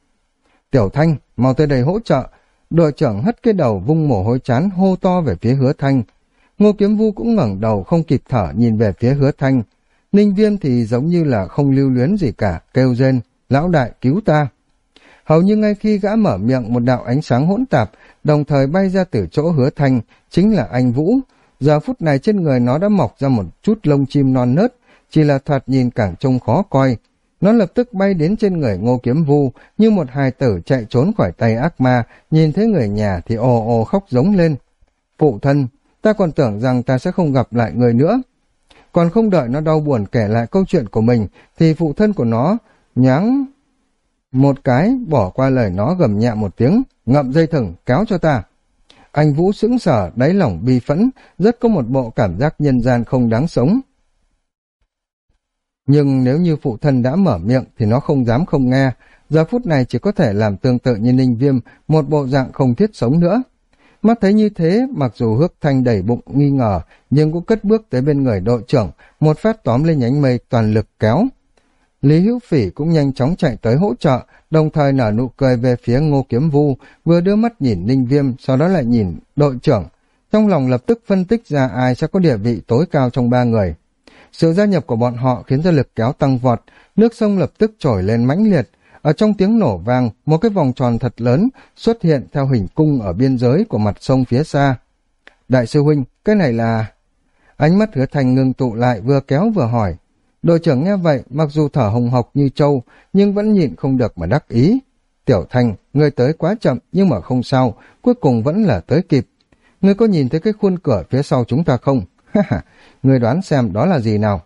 Tiểu Thanh, mau tới đây hỗ trợ. Đội trưởng hất cái đầu vung mồ hôi chán hô to về phía hứa Thanh. Ngô Kiếm Vu cũng ngẩng đầu không kịp thở nhìn về phía hứa Thanh. Ninh Viêm thì giống như là không lưu luyến gì cả, kêu rên, lão đại cứu ta. Hầu như ngay khi gã mở miệng một đạo ánh sáng hỗn tạp, đồng thời bay ra từ chỗ hứa Thanh, chính là anh Vũ, Giờ phút này trên người nó đã mọc ra một chút lông chim non nớt, chỉ là thoạt nhìn càng trông khó coi. Nó lập tức bay đến trên người ngô kiếm vu, như một hài tử chạy trốn khỏi tay ác ma, nhìn thấy người nhà thì ồ ồ khóc giống lên. Phụ thân, ta còn tưởng rằng ta sẽ không gặp lại người nữa. Còn không đợi nó đau buồn kể lại câu chuyện của mình, thì phụ thân của nó nháng một cái, bỏ qua lời nó gầm nhẹ một tiếng, ngậm dây thừng, kéo cho ta. Anh Vũ sững sờ, đáy lòng bi phẫn, rất có một bộ cảm giác nhân gian không đáng sống. Nhưng nếu như phụ thân đã mở miệng thì nó không dám không nghe, giờ phút này chỉ có thể làm tương tự như ninh viêm, một bộ dạng không thiết sống nữa. Mắt thấy như thế, mặc dù hước thanh đầy bụng nghi ngờ, nhưng cũng cất bước tới bên người đội trưởng, một phát tóm lên nhánh mây toàn lực kéo. Lý Hữu Phỉ cũng nhanh chóng chạy tới hỗ trợ, đồng thời nở nụ cười về phía Ngô Kiếm Vu, vừa đưa mắt nhìn Ninh Viêm, sau đó lại nhìn đội trưởng. Trong lòng lập tức phân tích ra ai sẽ có địa vị tối cao trong ba người. Sự gia nhập của bọn họ khiến cho lực kéo tăng vọt, nước sông lập tức trồi lên mãnh liệt. Ở trong tiếng nổ vang, một cái vòng tròn thật lớn xuất hiện theo hình cung ở biên giới của mặt sông phía xa. Đại sư huynh, cái này là... Ánh mắt hứa thành ngưng tụ lại vừa kéo vừa hỏi. Đội trưởng nghe vậy, mặc dù thở hồng hộc như trâu, nhưng vẫn nhịn không được mà đắc ý. Tiểu thành người tới quá chậm nhưng mà không sao, cuối cùng vẫn là tới kịp. Ngươi có nhìn thấy cái khuôn cửa phía sau chúng ta không? Ha ha, ngươi đoán xem đó là gì nào?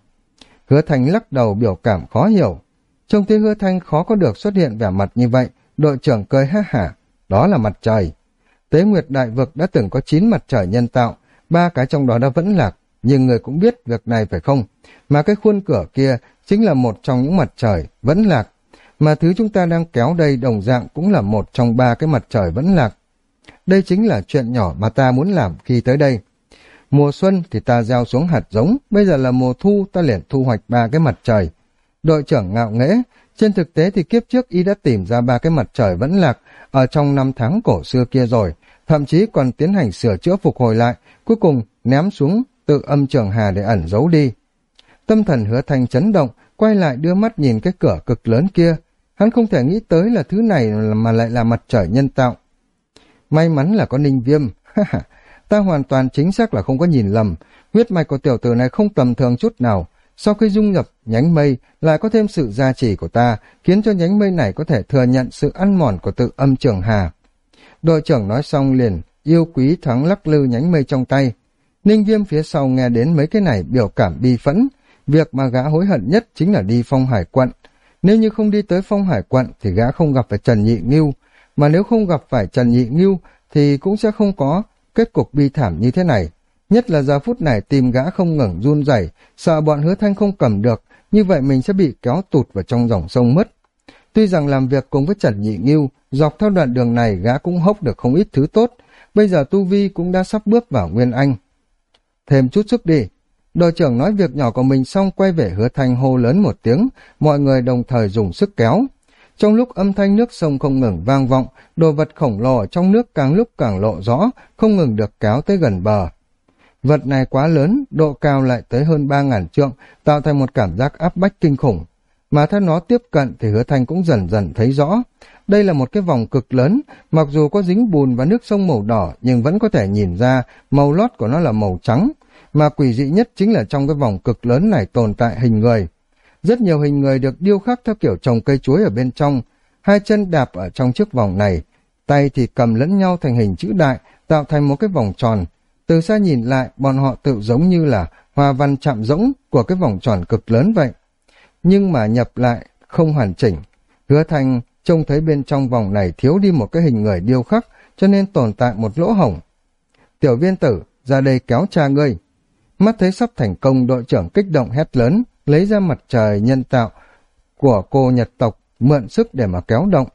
Hứa thành lắc đầu biểu cảm khó hiểu. Trông thấy Hứa Thanh khó có được xuất hiện vẻ mặt như vậy, đội trưởng cười ha hả. Đó là mặt trời. Tế Nguyệt Đại Vực đã từng có 9 mặt trời nhân tạo, ba cái trong đó đã vẫn lạc, nhưng người cũng biết việc này phải không? Mà cái khuôn cửa kia chính là một trong những mặt trời vẫn lạc, mà thứ chúng ta đang kéo đây đồng dạng cũng là một trong ba cái mặt trời vẫn lạc. Đây chính là chuyện nhỏ mà ta muốn làm khi tới đây. Mùa xuân thì ta gieo xuống hạt giống, bây giờ là mùa thu ta liền thu hoạch ba cái mặt trời. Đội trưởng ngạo nghễ, trên thực tế thì kiếp trước y đã tìm ra ba cái mặt trời vẫn lạc ở trong năm tháng cổ xưa kia rồi, thậm chí còn tiến hành sửa chữa phục hồi lại, cuối cùng ném xuống tự âm trường hà để ẩn giấu đi. Tâm thần hứa thanh chấn động, quay lại đưa mắt nhìn cái cửa cực lớn kia. Hắn không thể nghĩ tới là thứ này mà lại là mặt trời nhân tạo. May mắn là có ninh viêm. ta hoàn toàn chính xác là không có nhìn lầm. Huyết mạch của tiểu tử này không tầm thường chút nào. Sau khi dung nhập nhánh mây lại có thêm sự gia trì của ta, khiến cho nhánh mây này có thể thừa nhận sự ăn mòn của tự âm trường hà. Đội trưởng nói xong liền, yêu quý thoáng lắc lư nhánh mây trong tay. Ninh viêm phía sau nghe đến mấy cái này biểu cảm bi phẫn. Việc mà gã hối hận nhất chính là đi phong hải quận. Nếu như không đi tới phong hải quận thì gã không gặp phải Trần Nhị Ngưu, mà nếu không gặp phải Trần Nhị Ngưu thì cũng sẽ không có kết cục bi thảm như thế này. Nhất là giờ phút này tìm gã không ngừng run rẩy, sợ bọn hứa thanh không cầm được, như vậy mình sẽ bị kéo tụt vào trong dòng sông mất. Tuy rằng làm việc cùng với Trần Nhị Ngưu, dọc theo đoạn đường này gã cũng hốc được không ít thứ tốt, bây giờ Tu Vi cũng đã sắp bước vào Nguyên Anh. Thêm chút sức đi. Đội trưởng nói việc nhỏ của mình xong quay về hứa thanh hô lớn một tiếng, mọi người đồng thời dùng sức kéo. Trong lúc âm thanh nước sông không ngừng vang vọng, đồ vật khổng lồ trong nước càng lúc càng lộ rõ, không ngừng được kéo tới gần bờ. Vật này quá lớn, độ cao lại tới hơn ba ngàn trượng, tạo thành một cảm giác áp bách kinh khủng. Mà khi nó tiếp cận thì hứa thanh cũng dần dần thấy rõ. Đây là một cái vòng cực lớn, mặc dù có dính bùn và nước sông màu đỏ nhưng vẫn có thể nhìn ra màu lót của nó là màu trắng. Mà quỷ dị nhất chính là trong cái vòng cực lớn này tồn tại hình người. Rất nhiều hình người được điêu khắc theo kiểu trồng cây chuối ở bên trong, hai chân đạp ở trong chiếc vòng này, tay thì cầm lẫn nhau thành hình chữ đại, tạo thành một cái vòng tròn. Từ xa nhìn lại, bọn họ tự giống như là hoa văn chạm rỗng của cái vòng tròn cực lớn vậy. Nhưng mà nhập lại không hoàn chỉnh. Hứa thành trông thấy bên trong vòng này thiếu đi một cái hình người điêu khắc, cho nên tồn tại một lỗ hổng. Tiểu viên tử, ra đây kéo cha ngươi. Mắt thấy sắp thành công, đội trưởng kích động hét lớn, lấy ra mặt trời nhân tạo của cô Nhật tộc, mượn sức để mà kéo động.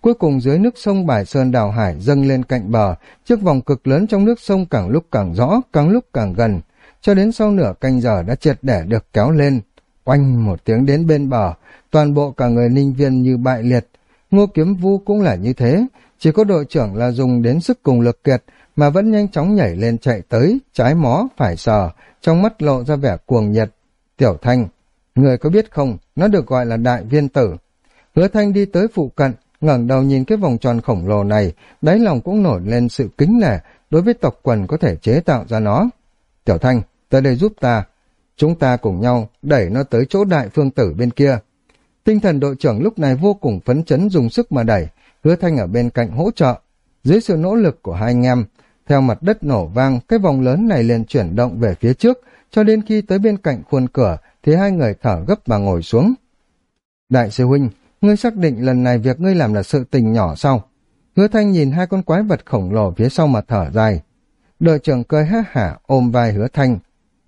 Cuối cùng dưới nước sông Bài Sơn Đào Hải dâng lên cạnh bờ, chiếc vòng cực lớn trong nước sông càng lúc càng rõ, càng lúc càng gần, cho đến sau nửa canh giờ đã triệt để được kéo lên. Oanh một tiếng đến bên bờ, toàn bộ cả người ninh viên như bại liệt. Ngô Kiếm Vu cũng là như thế, chỉ có đội trưởng là dùng đến sức cùng lực kiệt, mà vẫn nhanh chóng nhảy lên chạy tới, trái mó, phải sờ, trong mắt lộ ra vẻ cuồng nhiệt. Tiểu Thanh, người có biết không, nó được gọi là đại viên tử. Hứa Thanh đi tới phụ cận, ngẩng đầu nhìn cái vòng tròn khổng lồ này, đáy lòng cũng nổi lên sự kính nể đối với tộc quần có thể chế tạo ra nó. Tiểu Thanh, tới đây giúp ta. Chúng ta cùng nhau đẩy nó tới chỗ đại phương tử bên kia. Tinh thần đội trưởng lúc này vô cùng phấn chấn dùng sức mà đẩy, hứa thanh ở bên cạnh hỗ trợ. Dưới sự nỗ lực của hai anh em, theo mặt đất nổ vang, cái vòng lớn này liền chuyển động về phía trước, cho đến khi tới bên cạnh khuôn cửa thì hai người thở gấp và ngồi xuống. Đại sư huynh, ngươi xác định lần này việc ngươi làm là sự tình nhỏ sau Hứa thanh nhìn hai con quái vật khổng lồ phía sau mà thở dài. Đội trưởng cười hát hả ôm vai hứa thanh.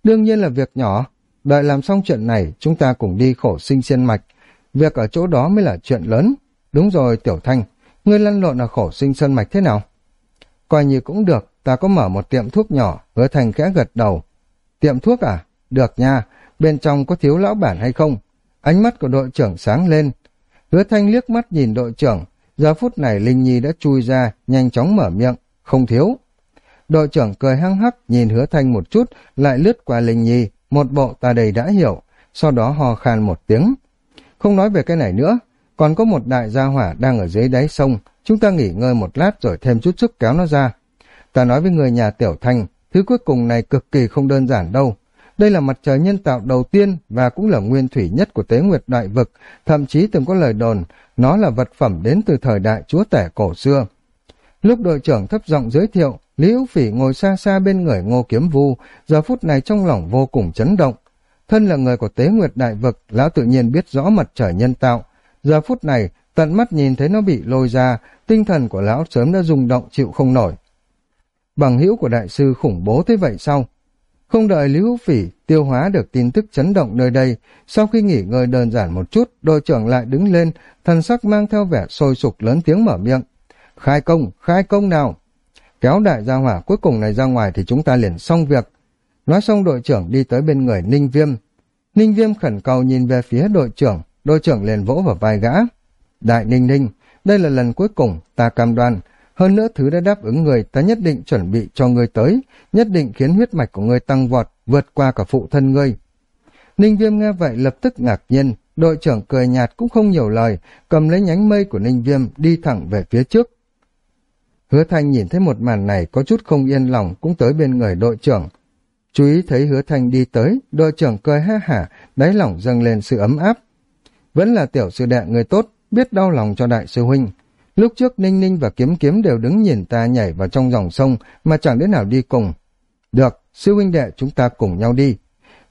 Đương nhiên là việc nhỏ. Đợi làm xong chuyện này, chúng ta cùng đi khổ sinh xiên mạch. Việc ở chỗ đó mới là chuyện lớn. Đúng rồi, Tiểu Thanh, ngươi lăn lộn ở khổ sinh sơn mạch thế nào? Coi như cũng được, ta có mở một tiệm thuốc nhỏ, hứa thành khẽ gật đầu. Tiệm thuốc à? Được nha, bên trong có thiếu lão bản hay không? Ánh mắt của đội trưởng sáng lên. Hứa thanh liếc mắt nhìn đội trưởng, giờ phút này Linh Nhi đã chui ra, nhanh chóng mở miệng, không thiếu. Đội trưởng cười hăng hắc nhìn hứa thanh một chút, lại lướt qua Linh Nhi, một bộ ta đầy đã hiểu, sau đó hò khan một tiếng. Không nói về cái này nữa, còn có một đại gia hỏa đang ở dưới đáy sông, chúng ta nghỉ ngơi một lát rồi thêm chút sức kéo nó ra. Ta nói với người nhà Tiểu Thanh, thứ cuối cùng này cực kỳ không đơn giản đâu. Đây là mặt trời nhân tạo đầu tiên và cũng là nguyên thủy nhất của tế nguyệt đại vực, thậm chí từng có lời đồn, nó là vật phẩm đến từ thời đại chúa tể cổ xưa. Lúc đội trưởng thấp giọng giới thiệu, Lý Hữu Phỉ ngồi xa xa bên người Ngô Kiếm Vu, giờ phút này trong lòng vô cùng chấn động. Thân là người của tế nguyệt đại vực, lão tự nhiên biết rõ mặt trời nhân tạo. Giờ phút này, tận mắt nhìn thấy nó bị lôi ra, tinh thần của lão sớm đã rung động chịu không nổi. Bằng hữu của đại sư khủng bố thế vậy sao? Không đợi Lý Hữu Phỉ tiêu hóa được tin tức chấn động nơi đây, sau khi nghỉ ngơi đơn giản một chút, đội trưởng lại đứng lên, thần sắc mang theo vẻ sôi sục lớn tiếng mở miệng. Khai công, khai công nào! Kéo đại gia hỏa cuối cùng này ra ngoài thì chúng ta liền xong việc. Nói xong đội trưởng đi tới bên người Ninh Viêm. Ninh Viêm khẩn cầu nhìn về phía đội trưởng, đội trưởng liền vỗ vào vai gã. Đại Ninh Ninh, đây là lần cuối cùng, ta cam đoan. Hơn nữa thứ đã đáp ứng người, ta nhất định chuẩn bị cho người tới, nhất định khiến huyết mạch của người tăng vọt, vượt qua cả phụ thân ngươi. Ninh Viêm nghe vậy lập tức ngạc nhiên, đội trưởng cười nhạt cũng không nhiều lời, cầm lấy nhánh mây của Ninh Viêm đi thẳng về phía trước. Hứa Thanh nhìn thấy một màn này có chút không yên lòng cũng tới bên người đội trưởng. Chú ý thấy hứa Thanh đi tới, đội trưởng cười ha hả, đáy lòng dâng lên sự ấm áp. Vẫn là tiểu sư đệ người tốt, biết đau lòng cho đại sư huynh. Lúc trước Ninh Ninh và Kiếm Kiếm đều đứng nhìn ta nhảy vào trong dòng sông mà chẳng đến nào đi cùng. Được, sư huynh đệ chúng ta cùng nhau đi.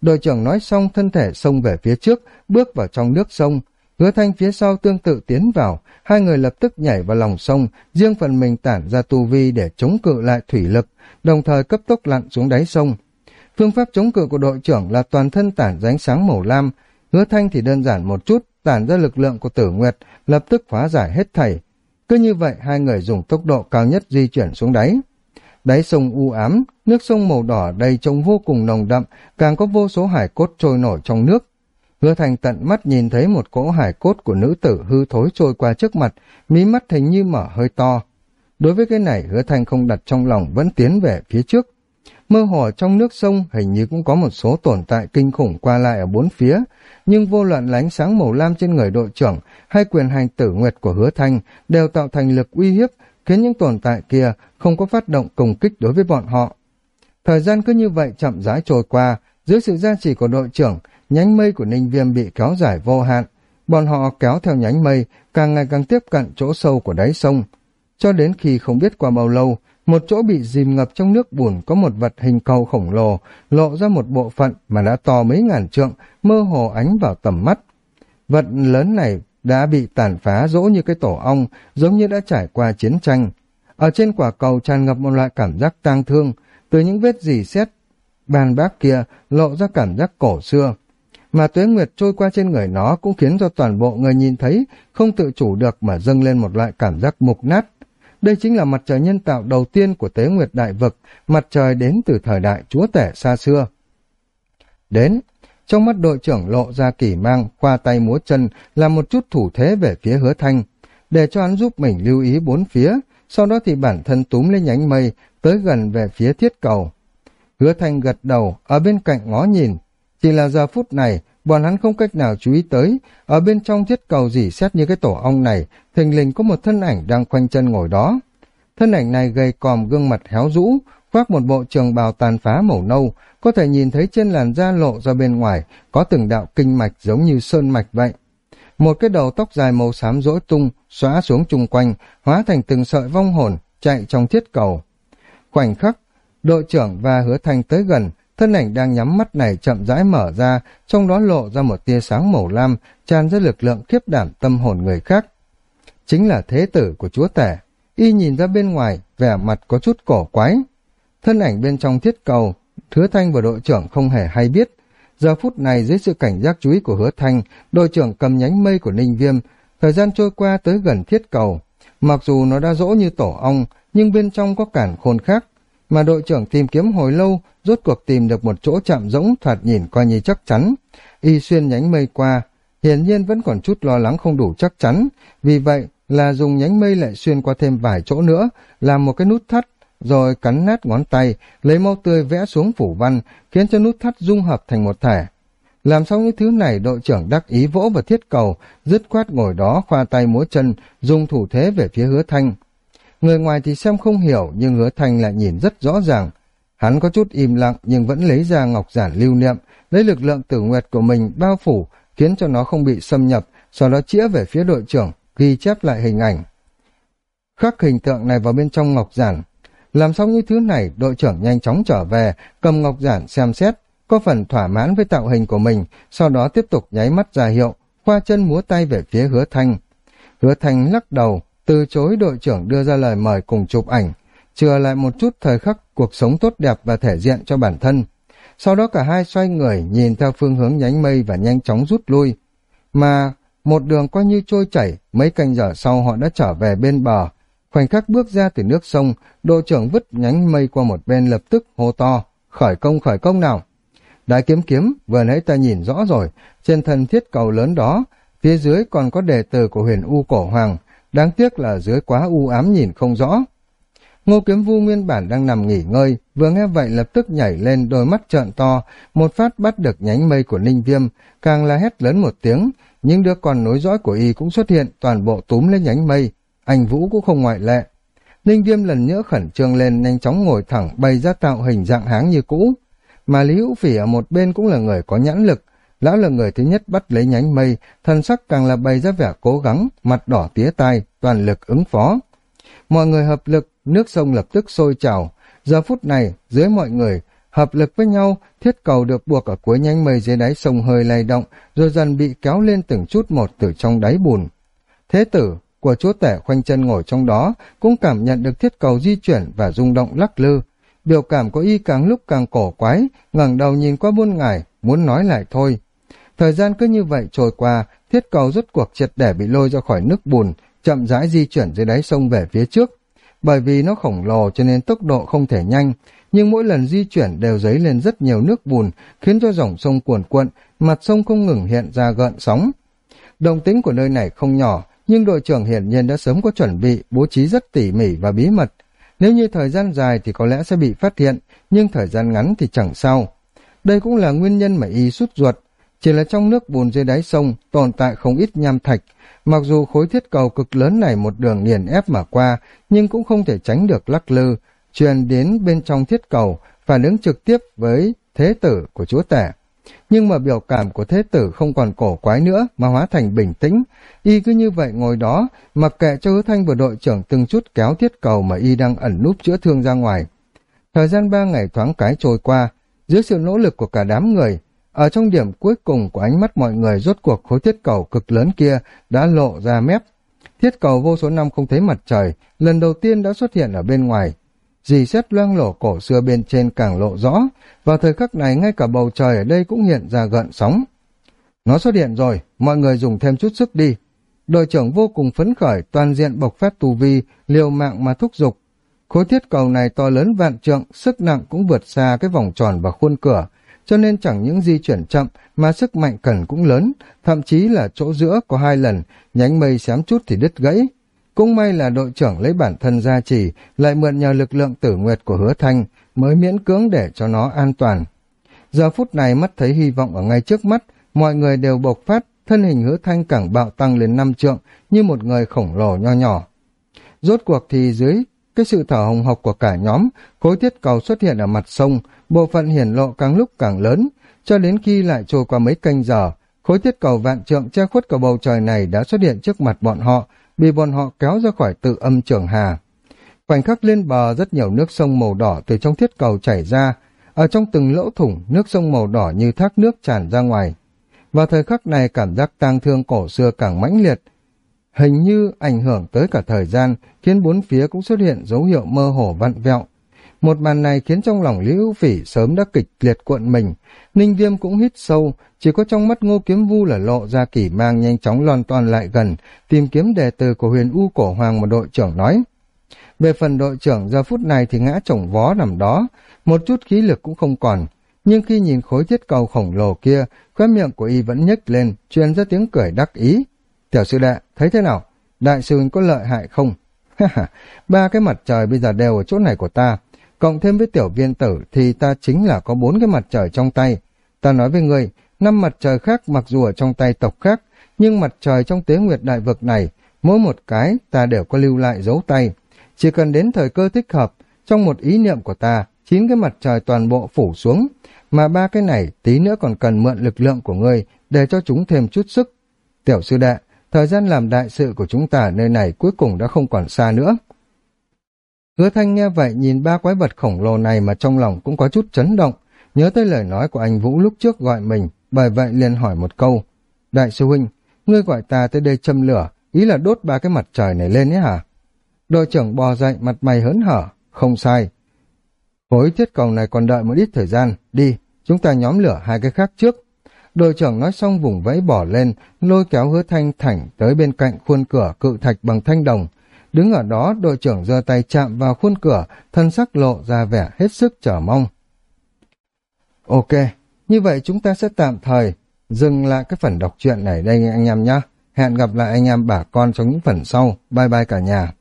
Đội trưởng nói xong thân thể xông về phía trước, bước vào trong nước sông. Hứa thanh phía sau tương tự tiến vào, hai người lập tức nhảy vào lòng sông, riêng phần mình tản ra tu vi để chống cự lại thủy lực, đồng thời cấp tốc lặn xuống đáy sông. Phương pháp chống cự của đội trưởng là toàn thân tản ránh ánh sáng màu lam, hứa thanh thì đơn giản một chút, tản ra lực lượng của tử nguyệt, lập tức phá giải hết thảy. Cứ như vậy hai người dùng tốc độ cao nhất di chuyển xuống đáy. Đáy sông u ám, nước sông màu đỏ đầy trông vô cùng nồng đậm, càng có vô số hải cốt trôi nổi trong nước. Hứa thành tận mắt nhìn thấy một cỗ hải cốt của nữ tử hư thối trôi qua trước mặt, mí mắt hình như mở hơi to. Đối với cái này hứa Thanh không đặt trong lòng vẫn tiến về phía trước. Mơ hồ trong nước sông hình như cũng có một số tồn tại kinh khủng qua lại ở bốn phía, nhưng vô luận lánh sáng màu lam trên người đội trưởng hay quyền hành tử nguyệt của hứa thanh đều tạo thành lực uy hiếp, khiến những tồn tại kia không có phát động công kích đối với bọn họ. Thời gian cứ như vậy chậm rãi trôi qua, dưới sự gia trì của đội trưởng, nhánh mây của Ninh Viêm bị kéo dài vô hạn. Bọn họ kéo theo nhánh mây, càng ngày càng tiếp cận chỗ sâu của đáy sông. Cho đến khi không biết qua bao lâu, một chỗ bị dìm ngập trong nước bùn có một vật hình cầu khổng lồ, lộ ra một bộ phận mà đã to mấy ngàn trượng, mơ hồ ánh vào tầm mắt. Vật lớn này đã bị tàn phá rỗ như cái tổ ong, giống như đã trải qua chiến tranh. Ở trên quả cầu tràn ngập một loại cảm giác tang thương, từ những vết dì xét, bàn bác kia lộ ra cảm giác cổ xưa. Mà tuế nguyệt trôi qua trên người nó cũng khiến cho toàn bộ người nhìn thấy không tự chủ được mà dâng lên một loại cảm giác mục nát. Đây chính là mặt trời nhân tạo đầu tiên của tế nguyệt đại vực, mặt trời đến từ thời đại chúa tể xa xưa. Đến, trong mắt đội trưởng lộ ra kỳ mang, khoa tay múa chân, làm một chút thủ thế về phía hứa thanh, để cho hắn giúp mình lưu ý bốn phía, sau đó thì bản thân túm lên nhánh mây, tới gần về phía thiết cầu. Hứa thanh gật đầu, ở bên cạnh ngó nhìn, chỉ là giờ phút này, bọn hắn không cách nào chú ý tới, ở bên trong thiết cầu dỉ xét như cái tổ ong này, thình lình có một thân ảnh đang khoanh chân ngồi đó. Thân ảnh này gầy còm gương mặt héo rũ, khoác một bộ trường bào tàn phá màu nâu, có thể nhìn thấy trên làn da lộ ra bên ngoài, có từng đạo kinh mạch giống như sơn mạch vậy. Một cái đầu tóc dài màu xám rỗi tung, xóa xuống chung quanh, hóa thành từng sợi vong hồn, chạy trong thiết cầu. Khoảnh khắc, đội trưởng và hứa thành tới gần, thân ảnh đang nhắm mắt này chậm rãi mở ra, trong đó lộ ra một tia sáng màu lam, tràn ra lực lượng khiếp đảm tâm hồn người khác. Chính là thế tử của chúa tể. Y nhìn ra bên ngoài, vẻ mặt có chút cổ quái. Thân ảnh bên trong thiết cầu, hứa thanh và đội trưởng không hề hay biết. Giờ phút này dưới sự cảnh giác chú ý của hứa thanh, đội trưởng cầm nhánh mây của Ninh Viêm, thời gian trôi qua tới gần thiết cầu. Mặc dù nó đã dỗ như tổ ong, nhưng bên trong có cản khôn khác, mà đội trưởng tìm kiếm hồi lâu, rốt cuộc tìm được một chỗ chạm rỗng thoạt nhìn coi như chắc chắn. Y xuyên nhánh mây qua, hiển nhiên vẫn còn chút lo lắng không đủ chắc chắn, vì vậy là dùng nhánh mây lại xuyên qua thêm vài chỗ nữa, làm một cái nút thắt, rồi cắn nát ngón tay, lấy mau tươi vẽ xuống phủ văn, khiến cho nút thắt dung hợp thành một thể. Làm xong những thứ này, đội trưởng đắc ý vỗ và thiết cầu, dứt khoát ngồi đó khoa tay múa chân, dùng thủ thế về phía hứa thanh. Người ngoài thì xem không hiểu, nhưng hứa thanh lại nhìn rất rõ ràng. Hắn có chút im lặng nhưng vẫn lấy ra ngọc giản lưu niệm, lấy lực lượng tử nguyệt của mình bao phủ, khiến cho nó không bị xâm nhập, sau đó chĩa về phía đội trưởng, ghi chép lại hình ảnh. Khắc hình tượng này vào bên trong ngọc giản. Làm xong những thứ này, đội trưởng nhanh chóng trở về, cầm ngọc giản xem xét, có phần thỏa mãn với tạo hình của mình, sau đó tiếp tục nháy mắt ra hiệu, khoa chân múa tay về phía hứa thanh. Hứa thanh lắc đầu, từ chối đội trưởng đưa ra lời mời cùng chụp ảnh, chừa lại một chút thời khắc cuộc sống tốt đẹp và thể diện cho bản thân. Sau đó cả hai xoay người nhìn theo phương hướng nhánh mây và nhanh chóng rút lui. Mà một đường coi như trôi chảy, mấy canh giờ sau họ đã trở về bên bờ. Khoảnh khắc bước ra từ nước sông, đội trưởng vứt nhánh mây qua một bên lập tức hô to, khởi công khởi công nào. Đại kiếm kiếm, vừa nãy ta nhìn rõ rồi, trên thân thiết cầu lớn đó, phía dưới còn có đề từ của huyền U Cổ Hoàng, đáng tiếc là dưới quá u ám nhìn không rõ. Ngô Kiếm Vu nguyên bản đang nằm nghỉ ngơi, vừa nghe vậy lập tức nhảy lên đôi mắt trợn to, một phát bắt được nhánh mây của Ninh Viêm, càng là hét lớn một tiếng, nhưng đứa con nối dõi của y cũng xuất hiện toàn bộ túm lên nhánh mây, anh Vũ cũng không ngoại lệ. Ninh Viêm lần nữa khẩn trương lên nhanh chóng ngồi thẳng bày ra tạo hình dạng háng như cũ. Mà Lý Hữu Phỉ ở một bên cũng là người có nhãn lực. Lão là người thứ nhất bắt lấy nhánh mây, thần sắc càng là bày ra vẻ cố gắng, mặt đỏ tía tai, toàn lực ứng phó. Mọi người hợp lực, nước sông lập tức sôi trào. Giờ phút này, dưới mọi người, hợp lực với nhau, thiết cầu được buộc ở cuối nhánh mây dưới đáy sông hơi lay động, rồi dần bị kéo lên từng chút một từ trong đáy bùn. Thế tử của chúa tể khoanh chân ngồi trong đó cũng cảm nhận được thiết cầu di chuyển và rung động lắc lư. Biểu cảm của y càng lúc càng cổ quái, ngẩng đầu nhìn qua buôn ngải muốn nói lại thôi. Thời gian cứ như vậy trôi qua, thiết cầu rốt cuộc triệt để bị lôi ra khỏi nước bùn, chậm rãi di chuyển dưới đáy sông về phía trước. Bởi vì nó khổng lồ cho nên tốc độ không thể nhanh, nhưng mỗi lần di chuyển đều dấy lên rất nhiều nước bùn, khiến cho dòng sông cuồn cuộn, mặt sông không ngừng hiện ra gợn sóng. Đồng tính của nơi này không nhỏ, nhưng đội trưởng hiển nhiên đã sớm có chuẩn bị, bố trí rất tỉ mỉ và bí mật. Nếu như thời gian dài thì có lẽ sẽ bị phát hiện, nhưng thời gian ngắn thì chẳng sao. Đây cũng là nguyên nhân mà y sút ruột. Chỉ là trong nước bùn dưới đáy sông tồn tại không ít nham thạch. Mặc dù khối thiết cầu cực lớn này một đường nghiền ép mà qua, nhưng cũng không thể tránh được lắc lư, truyền đến bên trong thiết cầu, phản ứng trực tiếp với thế tử của chúa tể. Nhưng mà biểu cảm của thế tử không còn cổ quái nữa mà hóa thành bình tĩnh. Y cứ như vậy ngồi đó, mặc kệ cho hứa thanh và đội trưởng từng chút kéo thiết cầu mà Y đang ẩn núp chữa thương ra ngoài. Thời gian ba ngày thoáng cái trôi qua, dưới sự nỗ lực của cả đám người, ở trong điểm cuối cùng của ánh mắt mọi người rốt cuộc khối thiết cầu cực lớn kia đã lộ ra mép. Thiết cầu vô số năm không thấy mặt trời, lần đầu tiên đã xuất hiện ở bên ngoài, dì xét loang lổ cổ xưa bên trên càng lộ rõ, vào thời khắc này ngay cả bầu trời ở đây cũng hiện ra gợn sóng. Nó xuất hiện rồi, mọi người dùng thêm chút sức đi. Đội trưởng vô cùng phấn khởi, toàn diện bộc phát tù vi, liều mạng mà thúc giục. Khối thiết cầu này to lớn vạn trượng, sức nặng cũng vượt xa cái vòng tròn và khuôn cửa, cho nên chẳng những di chuyển chậm mà sức mạnh cần cũng lớn, thậm chí là chỗ giữa có hai lần, nhánh mây xém chút thì đứt gãy. Cũng may là đội trưởng lấy bản thân ra chỉ, lại mượn nhờ lực lượng tử nguyệt của hứa thanh, mới miễn cưỡng để cho nó an toàn. Giờ phút này mắt thấy hy vọng ở ngay trước mắt, mọi người đều bộc phát, thân hình hứa thanh càng bạo tăng lên năm trượng, như một người khổng lồ nho nhỏ. Rốt cuộc thì dưới cái sự thở hồng hộc của cả nhóm, khối thiết cầu xuất hiện ở mặt sông, bộ phận hiển lộ càng lúc càng lớn, cho đến khi lại trôi qua mấy canh giờ, khối thiết cầu vạn trượng che khuất cả bầu trời này đã xuất hiện trước mặt bọn họ, bị bọn họ kéo ra khỏi tự âm trường hà. Khoảnh khắc lên bờ rất nhiều nước sông màu đỏ từ trong thiết cầu chảy ra, ở trong từng lỗ thủng nước sông màu đỏ như thác nước tràn ra ngoài. Vào thời khắc này cảm giác tang thương cổ xưa càng mãnh liệt, hình như ảnh hưởng tới cả thời gian, khiến bốn phía cũng xuất hiện dấu hiệu mơ hồ vặn vẹo. Một màn này khiến trong lòng Lý Hữu Phỉ sớm đã kịch liệt cuộn mình, Ninh Viêm cũng hít sâu, chỉ có trong mắt Ngô Kiếm Vu là lộ ra kỷ mang nhanh chóng lon toàn lại gần, tìm kiếm đề từ của huyền U Cổ Hoàng mà đội trưởng nói. Về phần đội trưởng giờ phút này thì ngã chồng vó nằm đó, một chút khí lực cũng không còn, nhưng khi nhìn khối thiết cầu khổng lồ kia, khóe miệng của y vẫn nhếch lên, truyền ra tiếng cười đắc ý. Tiểu sư đệ, thấy thế nào? Đại sư huynh có lợi hại không? ba cái mặt trời bây giờ đều ở chỗ này của ta, cộng thêm với tiểu viên tử thì ta chính là có bốn cái mặt trời trong tay. Ta nói với ngươi, năm mặt trời khác mặc dù ở trong tay tộc khác, nhưng mặt trời trong tế nguyệt đại vực này, mỗi một cái ta đều có lưu lại dấu tay. Chỉ cần đến thời cơ thích hợp, trong một ý niệm của ta, chín cái mặt trời toàn bộ phủ xuống, mà ba cái này tí nữa còn cần mượn lực lượng của ngươi để cho chúng thêm chút sức. Tiểu sư đệ, thời gian làm đại sự của chúng ta nơi này cuối cùng đã không còn xa nữa. Hứa thanh nghe vậy nhìn ba quái vật khổng lồ này mà trong lòng cũng có chút chấn động, nhớ tới lời nói của anh Vũ lúc trước gọi mình, bởi vậy liền hỏi một câu. Đại sư huynh, ngươi gọi ta tới đây châm lửa, ý là đốt ba cái mặt trời này lên ấy hả? Đội trưởng bò dậy mặt mày hớn hở, không sai. Khối thiết cầu này còn đợi một ít thời gian, đi, chúng ta nhóm lửa hai cái khác trước. Đội trưởng nói xong vùng vẫy bỏ lên, lôi kéo hứa thanh thảnh tới bên cạnh khuôn cửa cự thạch bằng thanh đồng. Đứng ở đó, đội trưởng giơ tay chạm vào khuôn cửa, thân sắc lộ ra vẻ hết sức chờ mong. Ok, như vậy chúng ta sẽ tạm thời dừng lại cái phần đọc truyện này đây anh em nhé. Hẹn gặp lại anh em bà con trong những phần sau. Bye bye cả nhà.